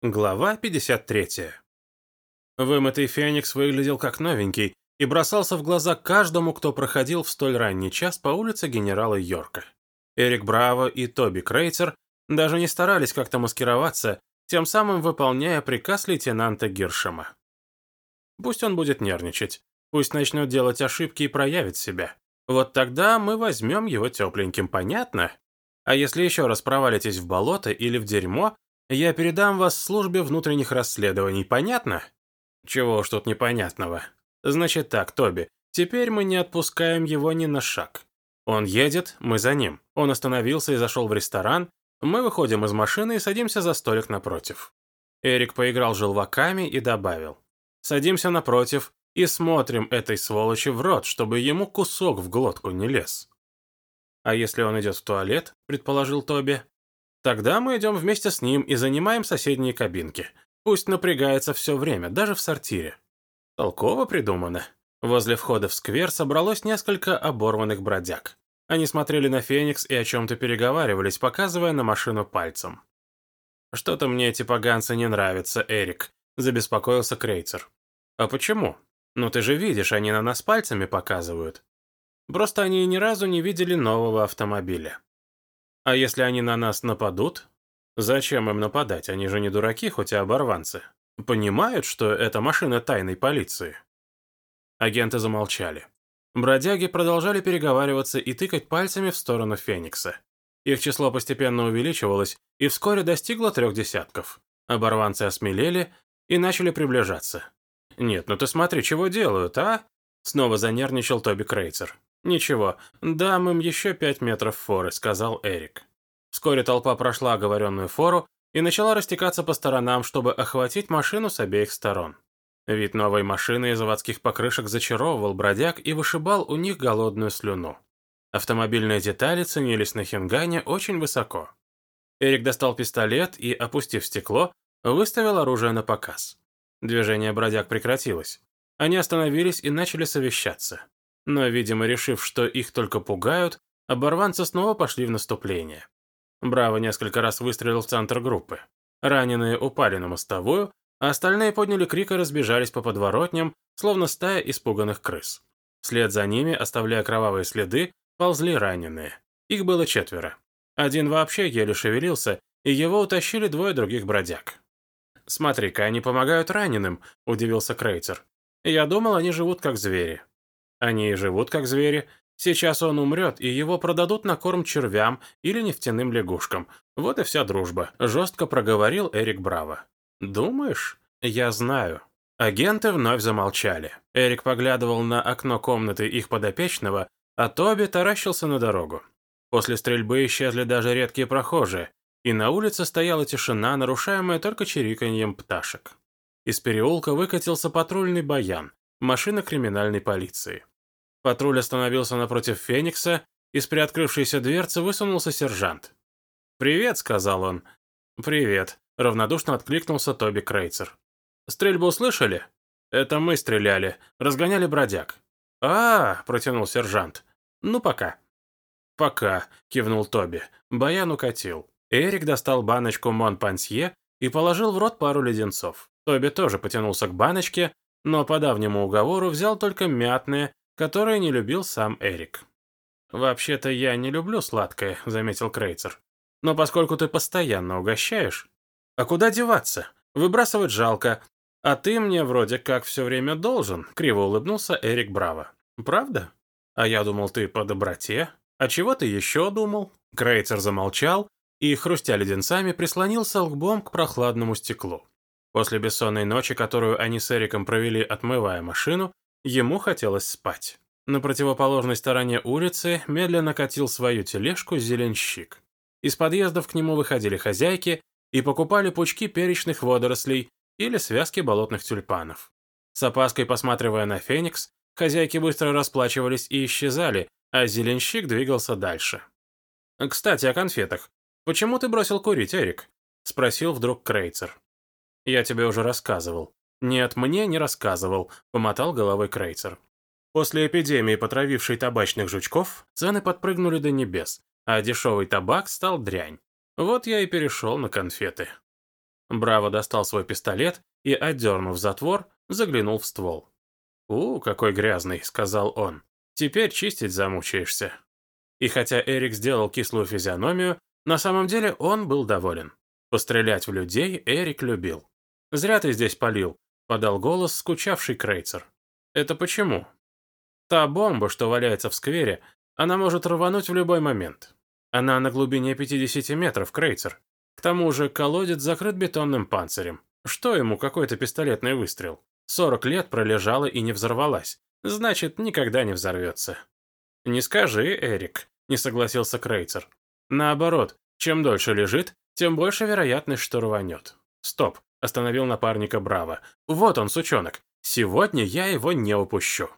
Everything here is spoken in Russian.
Глава 53. Вымытый Феникс выглядел как новенький и бросался в глаза каждому, кто проходил в столь ранний час по улице генерала Йорка. Эрик Браво и Тоби Крейтер даже не старались как-то маскироваться, тем самым выполняя приказ лейтенанта Гиршема. Пусть он будет нервничать, пусть начнет делать ошибки и проявит себя. Вот тогда мы возьмем его тепленьким, понятно? А если еще раз провалитесь в болото или в дерьмо, я передам вас службе внутренних расследований, понятно? Чего уж тут непонятного. Значит так, Тоби, теперь мы не отпускаем его ни на шаг. Он едет, мы за ним. Он остановился и зашел в ресторан. Мы выходим из машины и садимся за столик напротив. Эрик поиграл желваками и добавил. Садимся напротив и смотрим этой сволочи в рот, чтобы ему кусок в глотку не лез. А если он идет в туалет, предположил Тоби, Тогда мы идем вместе с ним и занимаем соседние кабинки. Пусть напрягается все время, даже в сортире. Толково придумано. Возле входа в сквер собралось несколько оборванных бродяг. Они смотрели на Феникс и о чем-то переговаривались, показывая на машину пальцем. «Что-то мне эти поганцы не нравятся, Эрик», – забеспокоился Крейцер. «А почему? Ну ты же видишь, они на нас пальцами показывают. Просто они ни разу не видели нового автомобиля. А если они на нас нападут? Зачем им нападать? Они же не дураки, хоть и оборванцы. Понимают, что это машина тайной полиции. Агенты замолчали. Бродяги продолжали переговариваться и тыкать пальцами в сторону Феникса. Их число постепенно увеличивалось и вскоре достигло трех десятков. Оборванцы осмелели и начали приближаться. «Нет, ну ты смотри, чего делают, а?» Снова занервничал Тоби Крейцер. «Ничего, дам им еще пять метров форы», — сказал Эрик. Вскоре толпа прошла оговоренную фору и начала растекаться по сторонам, чтобы охватить машину с обеих сторон. Вид новой машины и заводских покрышек зачаровывал бродяг и вышибал у них голодную слюну. Автомобильные детали ценились на Хингане очень высоко. Эрик достал пистолет и, опустив стекло, выставил оружие на показ. Движение бродяг прекратилось. Они остановились и начали совещаться но, видимо, решив, что их только пугают, оборванцы снова пошли в наступление. Браво несколько раз выстрелил в центр группы. Раненые упали на мостовую, а остальные подняли крик и разбежались по подворотням, словно стая испуганных крыс. Вслед за ними, оставляя кровавые следы, ползли раненые. Их было четверо. Один вообще еле шевелился, и его утащили двое других бродяг. «Смотри-ка, они помогают раненым», – удивился Крейцер. «Я думал, они живут как звери». Они и живут как звери. Сейчас он умрет, и его продадут на корм червям или нефтяным лягушкам. Вот и вся дружба», – жестко проговорил Эрик Браво. «Думаешь? Я знаю». Агенты вновь замолчали. Эрик поглядывал на окно комнаты их подопечного, а Тоби таращился на дорогу. После стрельбы исчезли даже редкие прохожие, и на улице стояла тишина, нарушаемая только чириканьем пташек. Из переулка выкатился патрульный баян, машина криминальной полиции. Патруль остановился напротив Феникса, из приоткрывшейся дверцы высунулся сержант. «Привет», — сказал он. «Привет», — равнодушно откликнулся Тоби Крейцер. «Стрельбу слышали?» «Это мы стреляли, разгоняли бродяг». «А, -а, -а протянул сержант. «Ну, пока». «Пока», — кивнул Тоби. Баян укатил. Эрик достал баночку Монпансье и положил в рот пару леденцов. Тоби тоже потянулся к баночке, но по давнему уговору взял только мятные, которые не любил сам Эрик. «Вообще-то я не люблю сладкое», — заметил Крейцер. «Но поскольку ты постоянно угощаешь...» «А куда деваться? Выбрасывать жалко. А ты мне вроде как все время должен», — криво улыбнулся Эрик Браво. «Правда? А я думал, ты по доброте. А чего ты еще думал?» Крейцер замолчал и, хрустя леденцами, прислонился лбом к прохладному стеклу. После бессонной ночи, которую они с Эриком провели, отмывая машину, ему хотелось спать. На противоположной стороне улицы медленно катил свою тележку зеленщик. Из подъездов к нему выходили хозяйки и покупали пучки перечных водорослей или связки болотных тюльпанов. С опаской посматривая на Феникс, хозяйки быстро расплачивались и исчезали, а зеленщик двигался дальше. «Кстати, о конфетах. Почему ты бросил курить, Эрик?» – спросил вдруг Крейцер. «Я тебе уже рассказывал». «Нет, мне не рассказывал», — помотал головой Крейцер. После эпидемии, потравившей табачных жучков, цены подпрыгнули до небес, а дешевый табак стал дрянь. Вот я и перешел на конфеты. Браво достал свой пистолет и, отдернув затвор, заглянул в ствол. «У, какой грязный», — сказал он. «Теперь чистить замучаешься». И хотя Эрик сделал кислую физиономию, на самом деле он был доволен. Пострелять в людей Эрик любил. «Зря ты здесь полил», — подал голос скучавший Крейцер. «Это почему?» «Та бомба, что валяется в сквере, она может рвануть в любой момент. Она на глубине 50 метров, Крейцер. К тому же колодец закрыт бетонным панцирем. Что ему какой-то пистолетный выстрел? 40 лет пролежала и не взорвалась. Значит, никогда не взорвется. «Не скажи, Эрик», — не согласился Крейцер. «Наоборот, чем дольше лежит, тем больше вероятность, что рванет». «Стоп», — остановил напарника Браво. «Вот он, сучонок. Сегодня я его не упущу».